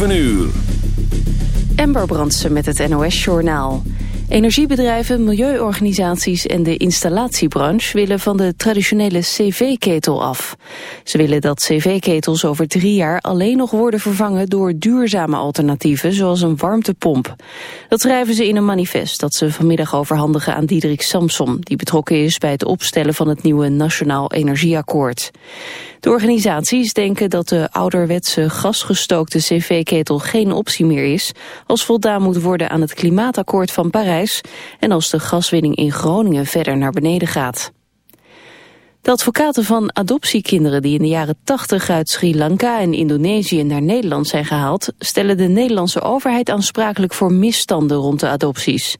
7 uur. Ember Brandsen met het NOS-journaal. Energiebedrijven, milieuorganisaties en de installatiebranche willen van de traditionele cv-ketel af. Ze willen dat cv-ketels over drie jaar alleen nog worden vervangen door duurzame alternatieven zoals een warmtepomp. Dat schrijven ze in een manifest dat ze vanmiddag overhandigen aan Diederik Samsom, die betrokken is bij het opstellen van het nieuwe Nationaal Energieakkoord. De organisaties denken dat de ouderwetse gasgestookte cv-ketel geen optie meer is als voldaan moet worden aan het klimaatakkoord van Parijs en als de gaswinning in Groningen verder naar beneden gaat. De advocaten van adoptiekinderen die in de jaren 80 uit Sri Lanka en Indonesië naar Nederland zijn gehaald, stellen de Nederlandse overheid aansprakelijk voor misstanden rond de adopties.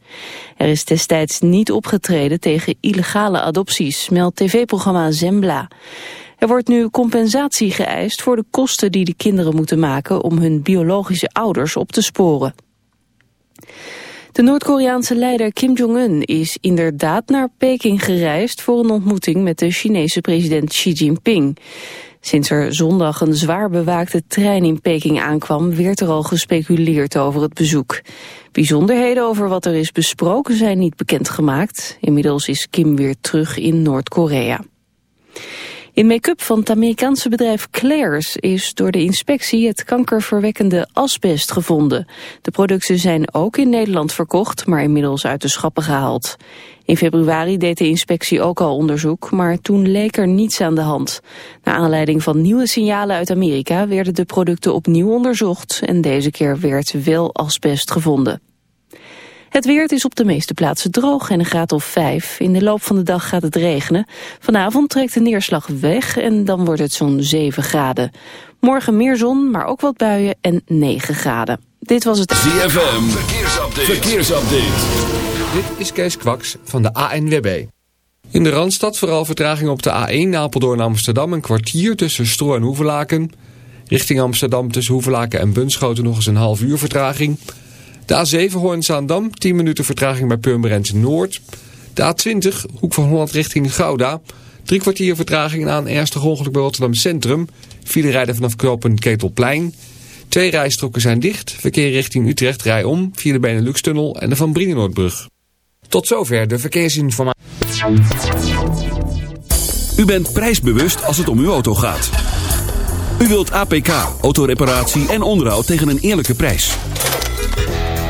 Er is destijds niet opgetreden tegen illegale adopties, meldt tv-programma Zembla. Er wordt nu compensatie geëist voor de kosten die de kinderen moeten maken om hun biologische ouders op te sporen. De Noord-Koreaanse leider Kim Jong-un is inderdaad naar Peking gereisd voor een ontmoeting met de Chinese president Xi Jinping. Sinds er zondag een zwaar bewaakte trein in Peking aankwam, werd er al gespeculeerd over het bezoek. Bijzonderheden over wat er is besproken zijn niet bekendgemaakt. Inmiddels is Kim weer terug in Noord-Korea. In make-up van het Amerikaanse bedrijf Claire's is door de inspectie het kankerverwekkende asbest gevonden. De producten zijn ook in Nederland verkocht, maar inmiddels uit de schappen gehaald. In februari deed de inspectie ook al onderzoek, maar toen leek er niets aan de hand. Naar aanleiding van nieuwe signalen uit Amerika werden de producten opnieuw onderzocht en deze keer werd wel asbest gevonden. Het weer is op de meeste plaatsen droog en een graad of 5. In de loop van de dag gaat het regenen. Vanavond trekt de neerslag weg en dan wordt het zo'n 7 graden. Morgen meer zon, maar ook wat buien en 9 graden. Dit was het... ZFM, verkeersupdate. verkeersupdate. Dit is Kees Kwaks van de ANWB. In de Randstad vooral vertraging op de A1 Apeldoorn Amsterdam... een kwartier tussen Stro en Hoevelaken. Richting Amsterdam tussen Hoevelaken en Bunschoten nog eens een half uur vertraging... De A7 Hoorn-Zaandam, 10 minuten vertraging bij Purmerend Noord. De A20, hoek van Holland richting Gouda. Drie kwartier vertraging aan een ernstig ongeluk bij Rotterdam Centrum. File rijden vanaf knooppunt Ketelplein. Twee rijstroken zijn dicht. Verkeer richting Utrecht rij om via de Benelux-tunnel en de Van Brienenoordbrug. Tot zover de verkeersinformatie. U bent prijsbewust als het om uw auto gaat. U wilt APK, autoreparatie en onderhoud tegen een eerlijke prijs.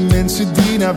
Mensen die naar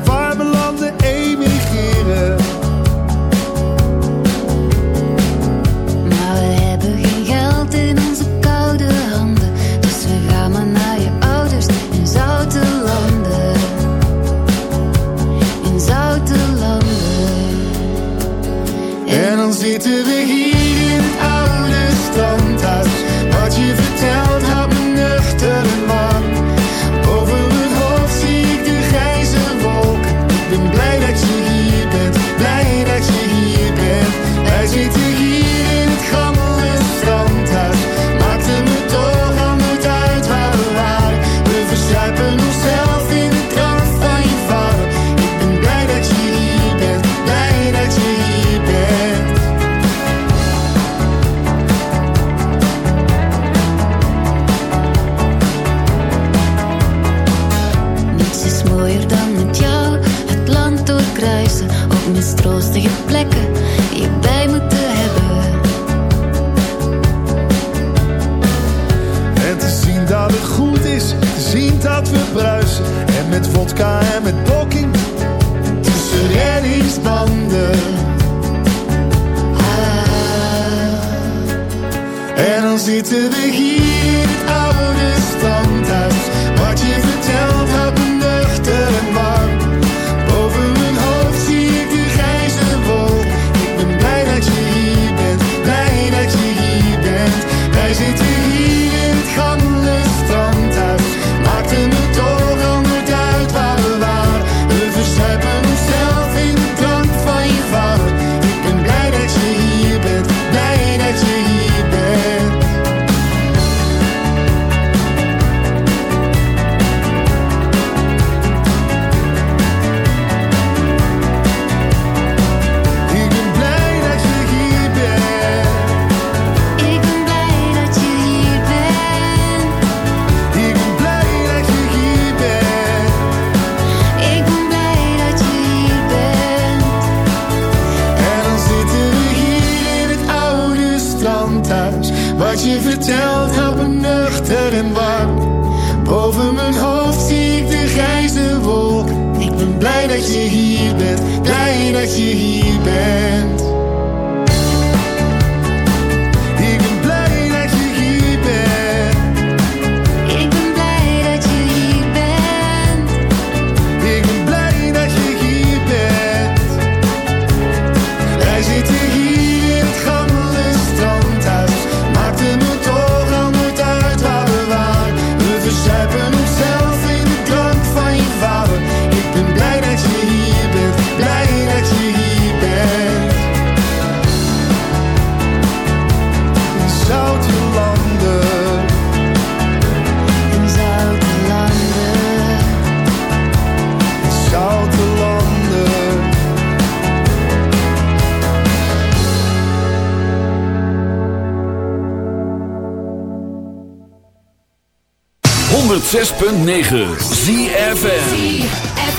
106.9 ZFN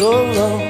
go wrong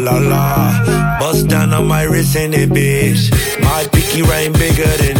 La la. Bust down on my wrist and it, bitch. My pinky ring bigger than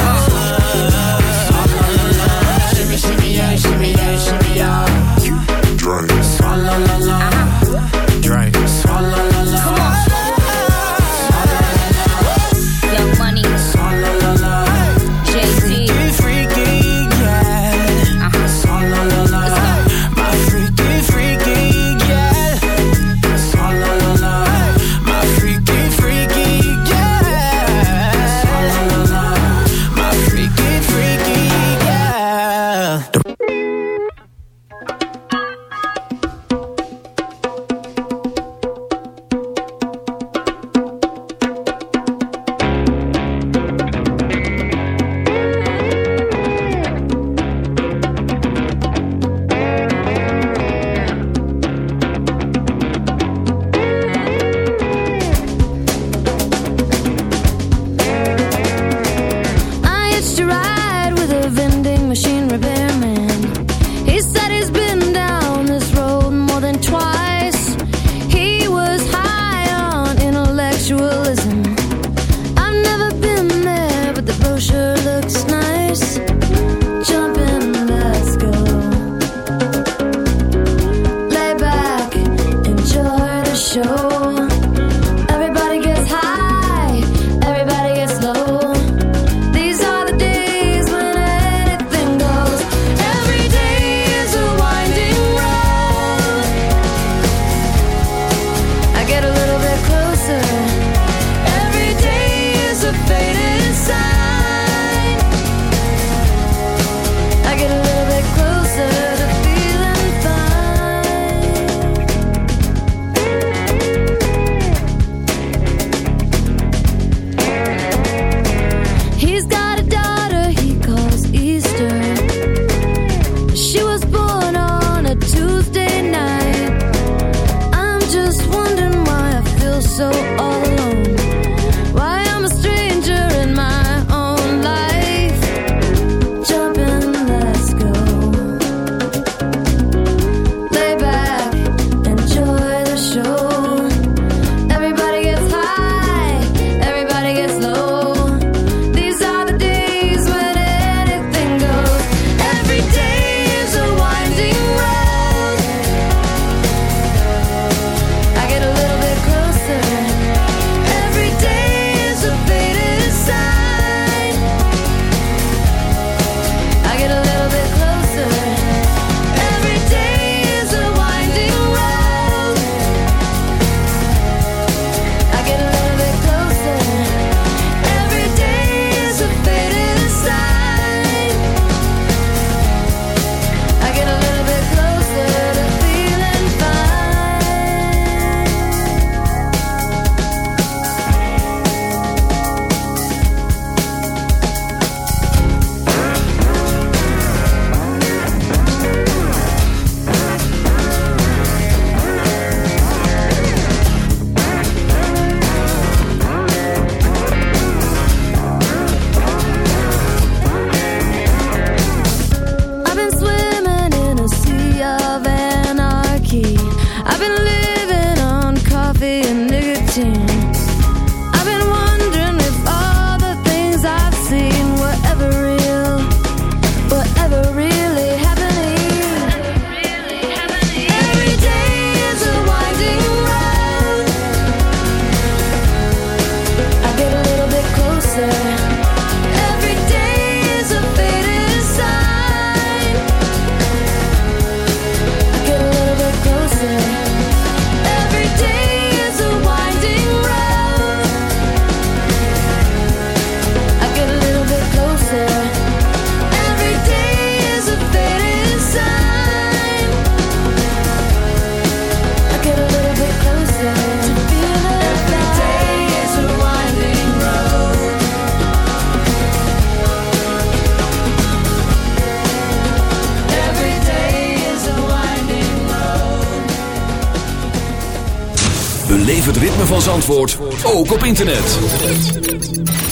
van Zandvoort ook op internet.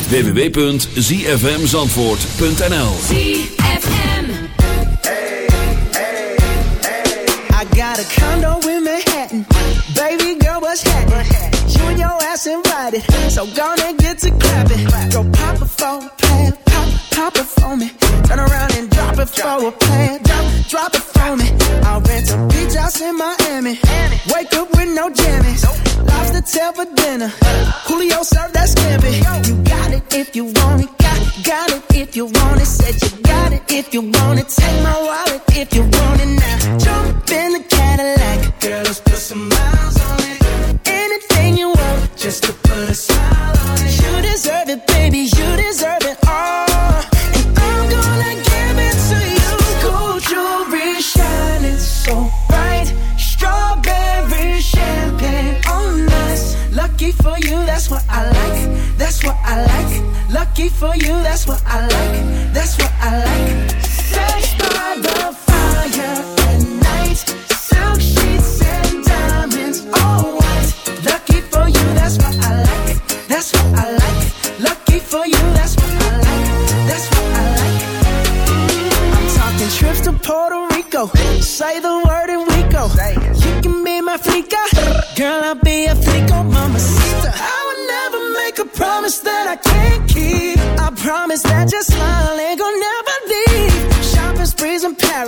www.zfmzandvoort.nl I got a condo in Manhattan. Baby girl, what's happening? You and your ass invited. So gonna get to clap.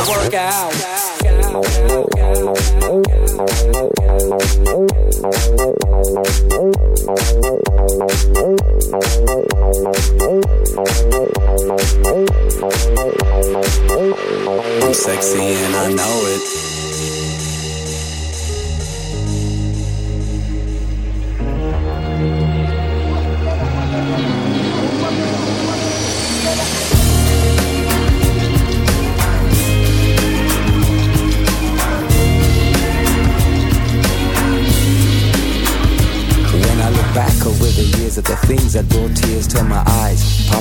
I, out. The brought tears to my eyes,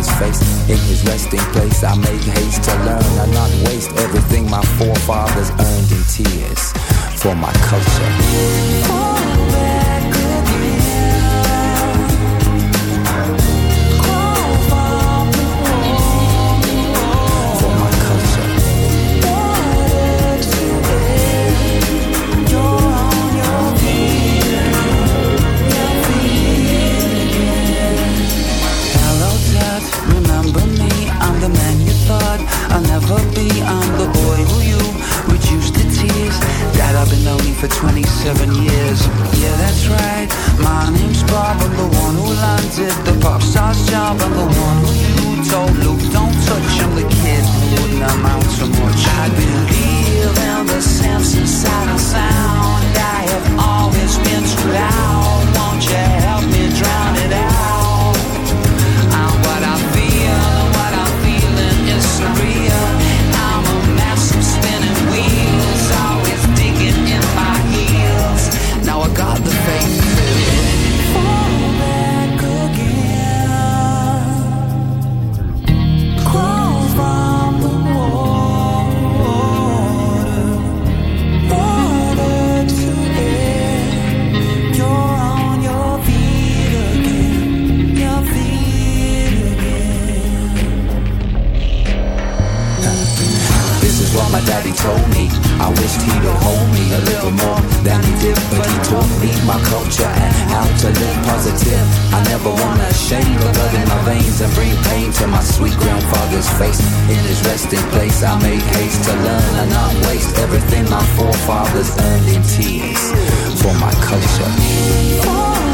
grandfather's face. In his resting place, I make haste to learn and not waste everything my forefathers earned in tears for my culture. For 27 years. Yeah, that's right. My name's Bob. I'm the one who landed the pop star's job. I'm the one who you told Luke, don't touch. I'm the kid who wouldn't amount to much. I believe in the sense of sound. I have always been too loud. In place, I make haste to learn and not waste everything my forefathers earned in tears for my culture.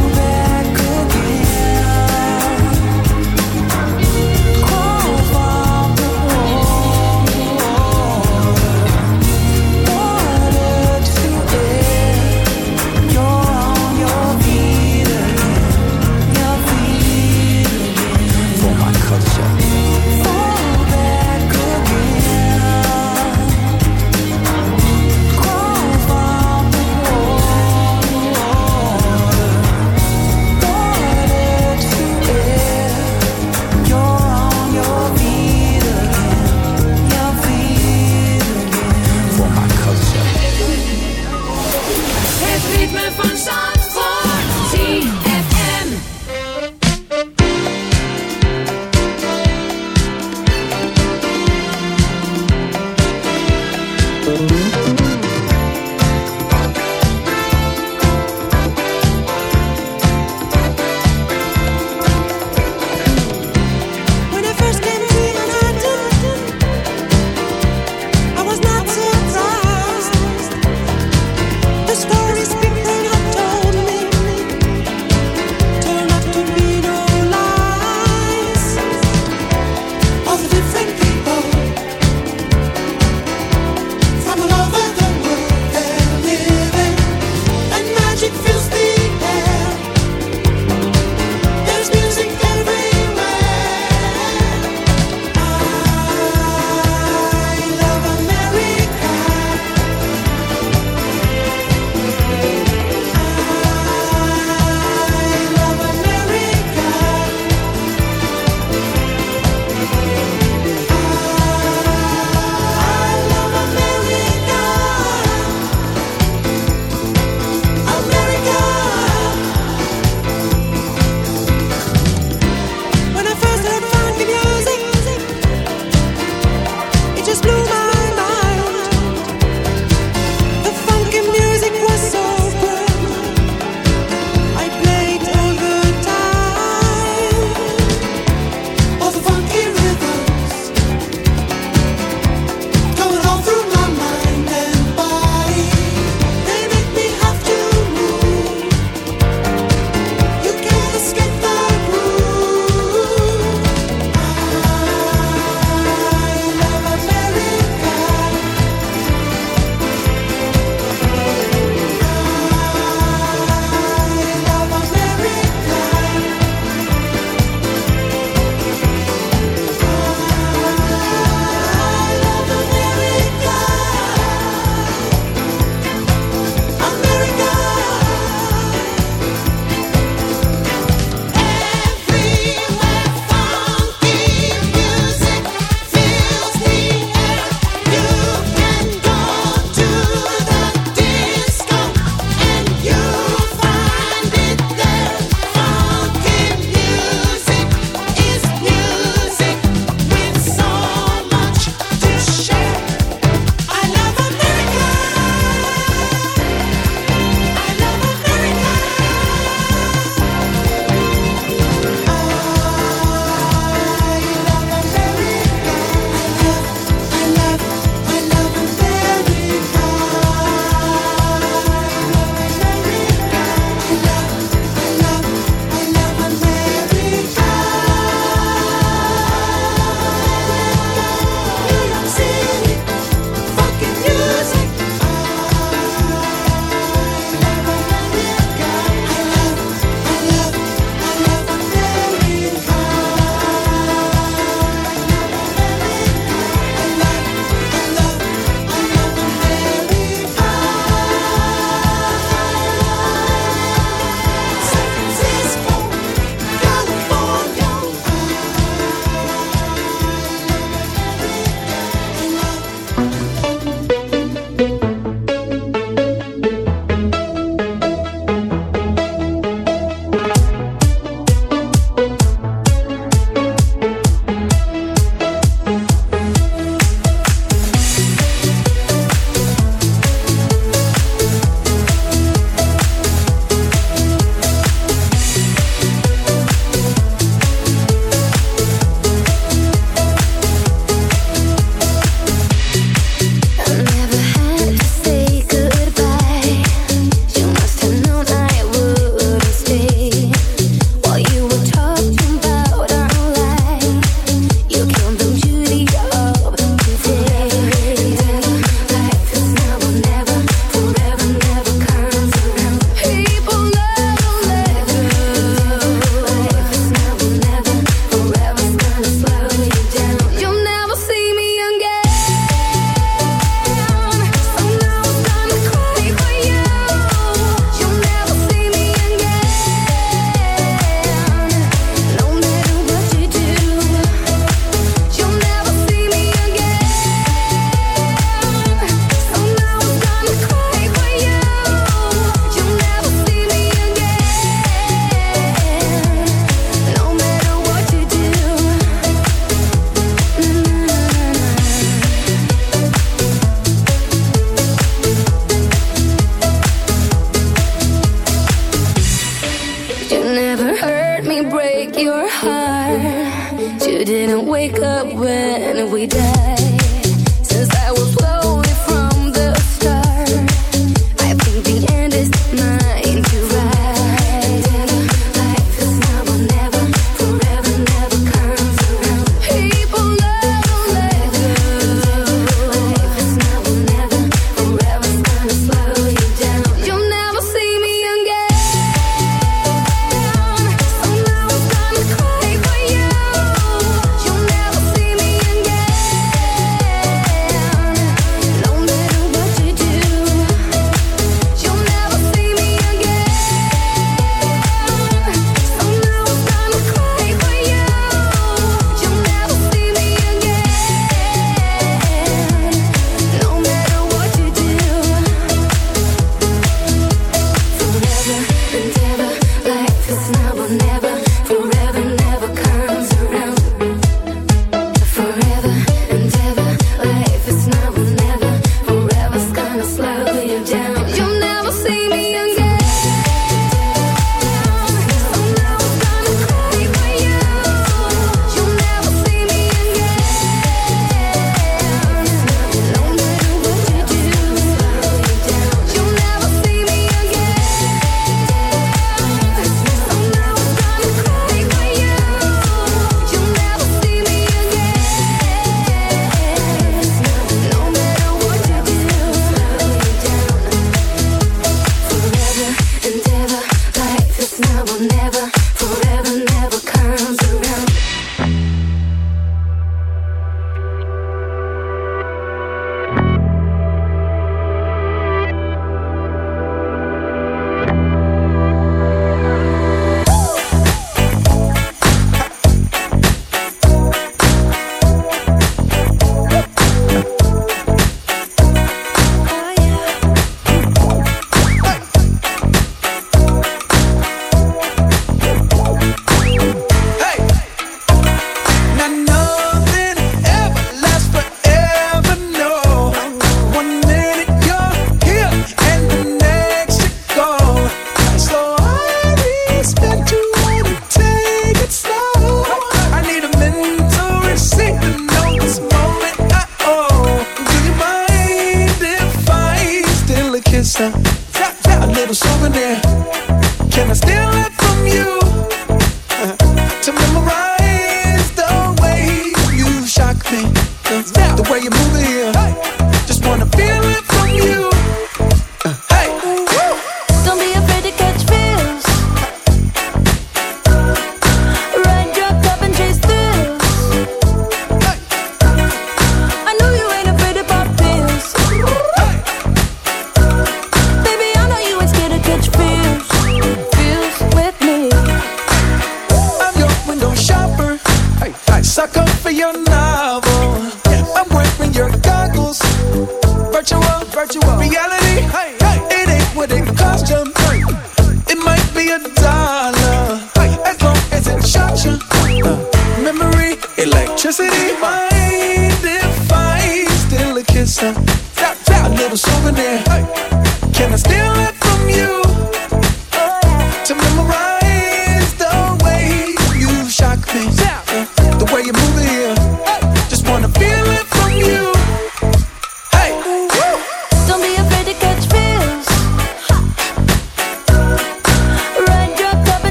never